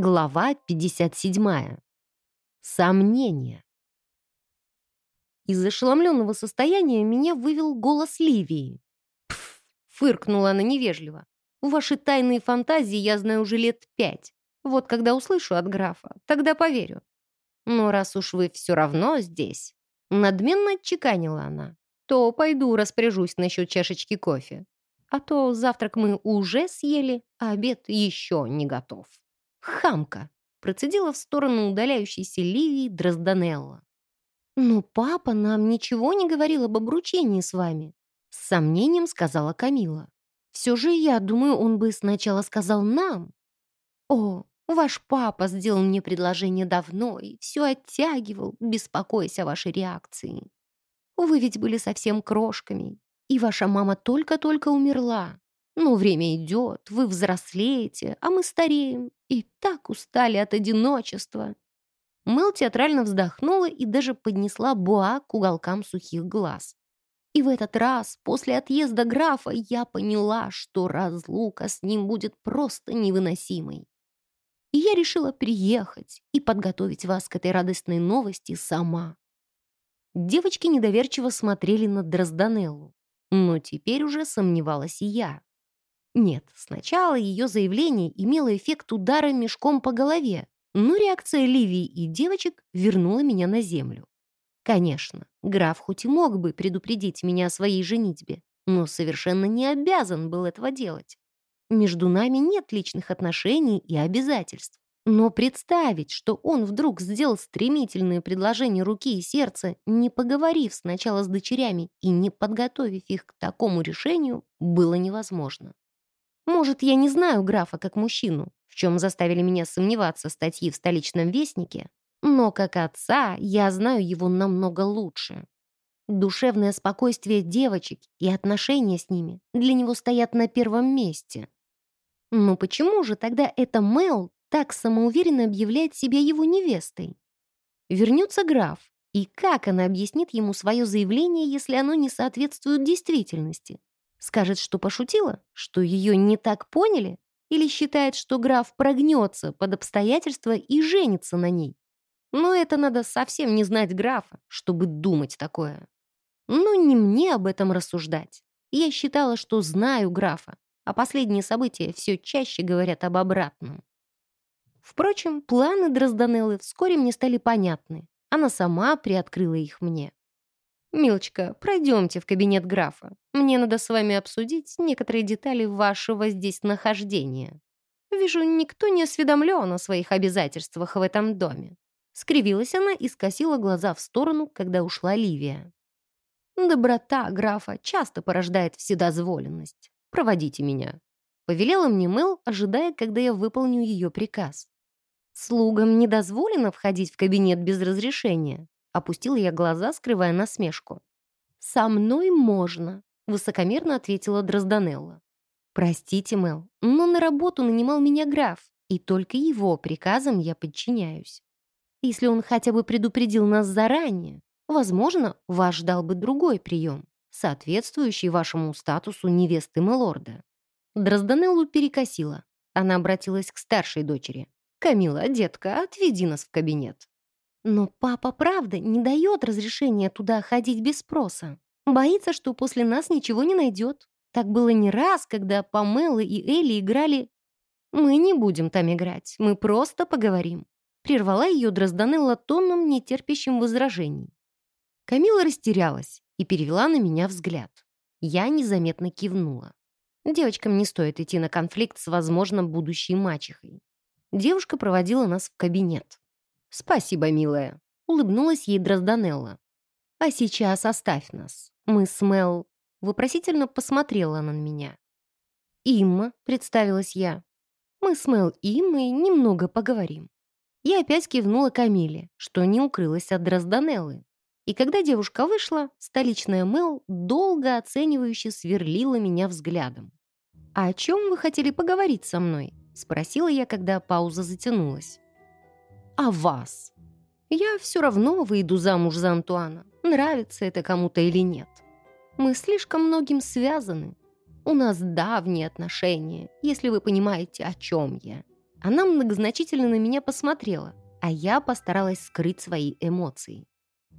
Глава 57. Сомнения. Из ошеломленного состояния меня вывел голос Ливии. «Пф!» — фыркнула она невежливо. «Ваши тайные фантазии я знаю уже лет пять. Вот когда услышу от графа, тогда поверю. Но раз уж вы все равно здесь...» Надменно отчеканила она. «То пойду распоряжусь насчет чашечки кофе. А то завтрак мы уже съели, а обед еще не готов». «Хамка!» — процедила в сторону удаляющейся Ливии Дрозданелла. «Но папа нам ничего не говорил об обручении с вами», — с сомнением сказала Камила. «Все же я думаю, он бы сначала сказал нам». «О, ваш папа сделал мне предложение давно и все оттягивал, беспокоясь о вашей реакции. Вы ведь были совсем крошками, и ваша мама только-только умерла. Но время идет, вы взрослеете, а мы стареем и так устали от одиночества». Мэл театрально вздохнула и даже поднесла буа к уголкам сухих глаз. И в этот раз, после отъезда графа, я поняла, что разлука с ним будет просто невыносимой. И я решила приехать и подготовить вас к этой радостной новости сама. Девочки недоверчиво смотрели на Дрозданеллу, но теперь уже сомневалась и я. Нет, сначала ее заявление имело эффект удара мешком по голове, но реакция Ливии и девочек вернула меня на землю. Конечно, граф хоть и мог бы предупредить меня о своей женитьбе, но совершенно не обязан был этого делать. Между нами нет личных отношений и обязательств. Но представить, что он вдруг сделал стремительное предложение руки и сердца, не поговорив сначала с дочерями и не подготовив их к такому решению, было невозможно. Может, я не знаю графа как мужчину, в чем заставили меня сомневаться статьи в столичном вестнике, но как отца я знаю его намного лучше. Душевное спокойствие девочек и отношения с ними для него стоят на первом месте. Но почему же тогда эта Мел так самоуверенно объявляет себя его невестой? Вернется граф, и как она объяснит ему свое заявление, если оно не соответствует действительности? Скажет, что пошутила? Что ее не так поняли? Или считает, что граф прогнется под обстоятельства и женится на ней? Но это надо совсем не знать графа, чтобы думать такое. Но не мне об этом рассуждать. Я считала, что знаю графа, а последние события все чаще говорят об обратном. Впрочем, планы Дрозданеллы вскоре мне стали понятны. Она сама приоткрыла их мне. «Милочка, пройдемте в кабинет графа. Мне надо с вами обсудить некоторые детали вашего здесь нахождения. Вижу, никто не осведомлен о своих обязательствах в этом доме». Скривилась она и скосила глаза в сторону, когда ушла Ливия. «Доброта графа часто порождает вседозволенность. Проводите меня». Повелела мне Мэл, ожидая, когда я выполню ее приказ. «Слугам не дозволено входить в кабинет без разрешения», Опустила я глаза, скрывая насмешку. «Со мной можно», — высокомерно ответила Дрозданелла. «Простите, Мэл, но на работу нанимал меня граф, и только его приказам я подчиняюсь. Если он хотя бы предупредил нас заранее, возможно, вас ждал бы другой прием, соответствующий вашему статусу невесты Мелорда». Дрозданеллу перекосила. Она обратилась к старшей дочери. «Камила, детка, отведи нас в кабинет». Но папа, правда, не дает разрешения туда ходить без спроса. Боится, что после нас ничего не найдет. Так было не раз, когда Памела и Элли играли... «Мы не будем там играть, мы просто поговорим», прервала ее Дрозданелла тоном, нетерпящим возражений. Камила растерялась и перевела на меня взгляд. Я незаметно кивнула. Девочкам не стоит идти на конфликт с, возможно, будущей мачехой. Девушка проводила нас в кабинет. «Спасибо, милая», — улыбнулась ей Дрозданелла. «А сейчас оставь нас. Мы с Мел...» Вопросительно посмотрела она на меня. «Имма», — представилась я. «Мы с Мел Иммой немного поговорим». Я опять кивнула Камиле, что не укрылась от Дрозданеллы. И когда девушка вышла, столичная Мел долго оценивающе сверлила меня взглядом. «А о чем вы хотели поговорить со мной?» — спросила я, когда пауза затянулась о вас. Я все равно выйду замуж за Антуана, нравится это кому-то или нет. Мы слишком многим связаны. У нас давние отношения, если вы понимаете, о чем я. Она многозначительно на меня посмотрела, а я постаралась скрыть свои эмоции.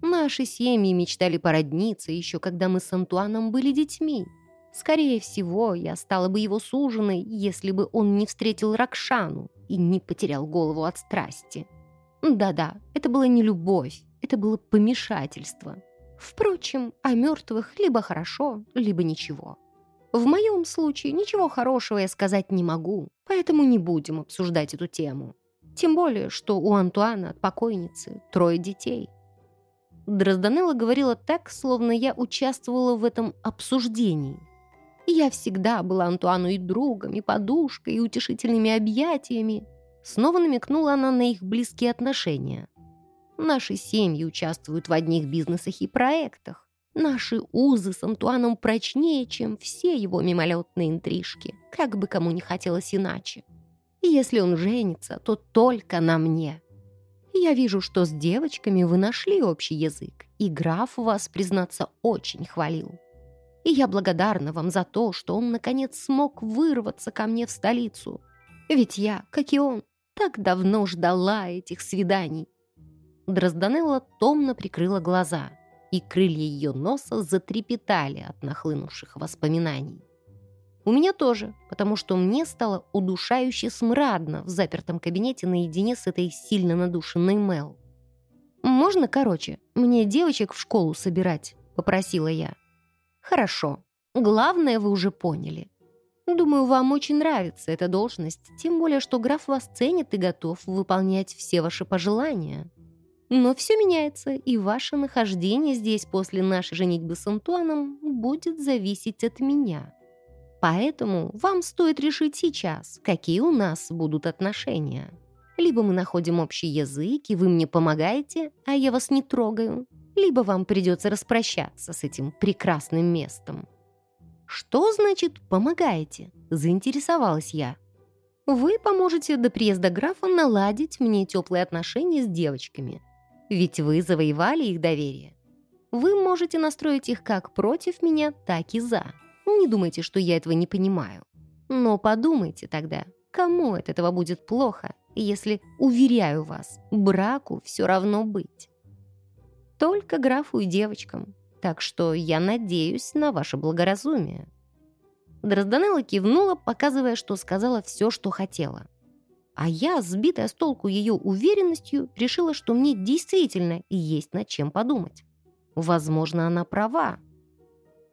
Наши семьи мечтали породниться еще когда мы с Антуаном были детьми. Скорее всего, я стала бы его суженой, если бы он не встретил Ракшану и не потерял голову от страсти. Да-да, это была не любовь, это было помешательство. Впрочем, о мертвых либо хорошо, либо ничего. В моем случае ничего хорошего я сказать не могу, поэтому не будем обсуждать эту тему. Тем более, что у Антуана от покойницы трое детей. Дрозданелла говорила так, словно я участвовала в этом обсуждении. Я всегда была Антуану и другом, и подушкой, и утешительными объятиями. Снова намекнула она на их близкие отношения. Наши семьи участвуют в одних бизнесах и проектах. Наши узы с Антуаном прочнее, чем все его мимолетные интрижки, как бы кому не хотелось иначе. И если он женится, то только на мне. Я вижу, что с девочками вы нашли общий язык, и граф вас, признаться, очень хвалил. И я благодарна вам за то, что он, наконец, смог вырваться ко мне в столицу. Ведь я, как и он, так давно ждала этих свиданий. Дрозданелла томно прикрыла глаза, и крылья ее носа затрепетали от нахлынувших воспоминаний. У меня тоже, потому что мне стало удушающе смрадно в запертом кабинете наедине с этой сильно надушенной Мел. «Можно короче? Мне девочек в школу собирать?» — попросила я. «Хорошо. Главное вы уже поняли. Думаю, вам очень нравится эта должность, тем более, что граф вас ценит и готов выполнять все ваши пожелания. Но все меняется, и ваше нахождение здесь после нашей женитьбы с Антуаном будет зависеть от меня. Поэтому вам стоит решить сейчас, какие у нас будут отношения. Либо мы находим общий язык, и вы мне помогаете, а я вас не трогаю, либо вам придется распрощаться с этим прекрасным местом. «Что значит «помогаете»?» – заинтересовалась я. «Вы поможете до приезда графа наладить мне теплые отношения с девочками, ведь вы завоевали их доверие. Вы можете настроить их как против меня, так и за. Не думайте, что я этого не понимаю. Но подумайте тогда, кому от этого будет плохо, если, уверяю вас, браку все равно быть. Только графу и девочкам, так что я надеюсь на ваше благоразумие». Дрозданелла кивнула, показывая, что сказала все, что хотела. А я, сбитая с толку ее уверенностью, решила, что мне действительно есть над чем подумать. Возможно, она права.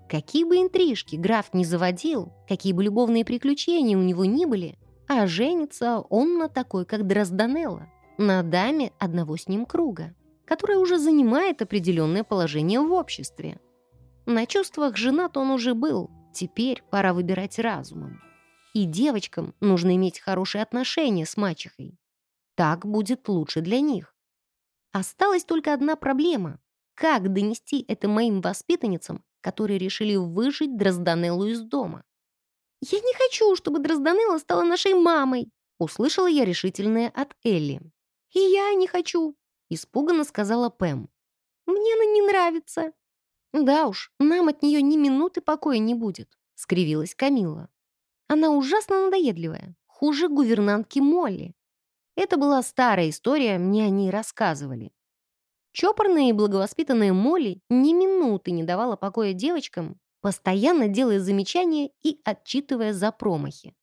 Какие бы интрижки граф не заводил, какие бы любовные приключения у него ни были, а женится он на такой, как Дрозданелла, на даме одного с ним круга, которая уже занимает определенное положение в обществе. На чувствах женат он уже был, теперь пора выбирать разумом. И девочкам нужно иметь хорошие отношения с мачехой. Так будет лучше для них. Осталась только одна проблема. Как донести это моим воспитанницам, которые решили выжить Дрозданеллу из дома? «Я не хочу, чтобы Дрозданелла стала нашей мамой», услышала я решительное от Элли. «И я не хочу», испуганно сказала Пэм. «Мне она не нравится». «Да уж, нам от нее ни минуты покоя не будет», скривилась Камила. Она ужасно надоедливая, хуже гувернантки Молли. Это была старая история, мне о ней рассказывали. Чопорная и благовоспитанная Молли ни минуты не давала покоя девочкам, постоянно делая замечания и отчитывая за промахи.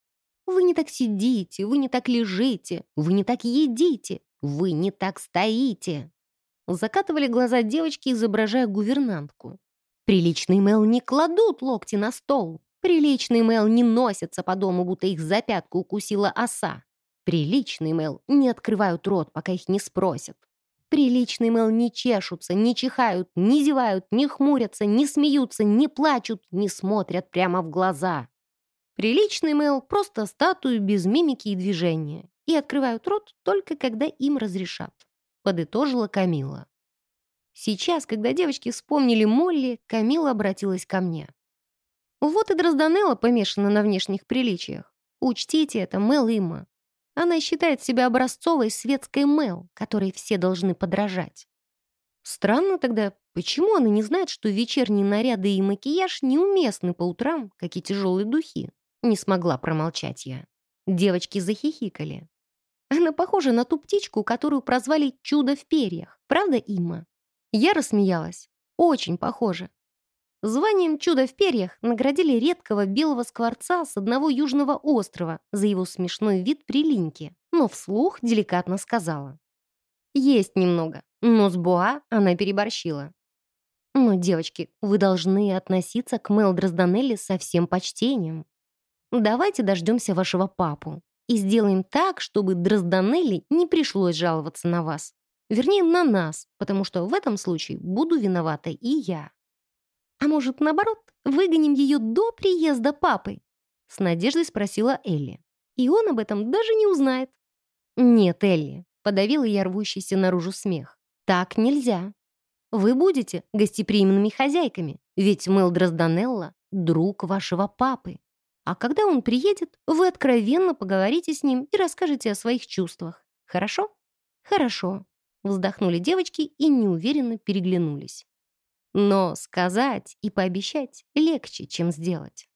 «Вы не так сидите, вы не так лежите, вы не так едите, вы не так стоите». Закатывали глаза девочки, изображая гувернантку. Приличные Мел не кладут локти на стол. Приличный Мел не носится по дому, будто их за пятку укусила оса. Приличный Мел не открывают рот, пока их не спросят. Приличный Мел не чешутся, не чихают, не зевают, не хмурятся, не смеются, не плачут, не смотрят прямо в глаза. Приличный Мел просто статую без мимики и движения и открывают рот только когда им разрешат, подытожила Камила. Сейчас, когда девочки вспомнили Молли, Камила обратилась ко мне. Вот и Дрозданелла помешана на внешних приличиях. Учтите это, Мел Имма. Она считает себя образцовой светской Мел, которой все должны подражать. Странно тогда, почему она не знает, что вечерние наряды и макияж неуместны по утрам, как и тяжелые духи? Не смогла промолчать я. Девочки захихикали. Она похожа на ту птичку, которую прозвали «чудо в перьях». Правда, Имма?» Я рассмеялась. «Очень похоже. Званием «Чудо в перьях» наградили редкого белого скворца с одного южного острова за его смешной вид при линьке, но вслух деликатно сказала. «Есть немного, но с Боа она переборщила». «Но, девочки, вы должны относиться к Мел Дроздонелли со всем почтением. Давайте дождемся вашего папу и сделаем так, чтобы Дроздонелли не пришлось жаловаться на вас. Вернее, на нас, потому что в этом случае буду виновата и я». «А может, наоборот, выгоним ее до приезда папы?» С надеждой спросила Элли. «И он об этом даже не узнает». «Нет, Элли», — подавила я рвущийся наружу смех. «Так нельзя. Вы будете гостеприимными хозяйками, ведь Мел Дроздонелла — друг вашего папы. А когда он приедет, вы откровенно поговорите с ним и расскажете о своих чувствах. Хорошо?» «Хорошо», — вздохнули девочки и неуверенно переглянулись. Но сказать и пообещать легче, чем сделать.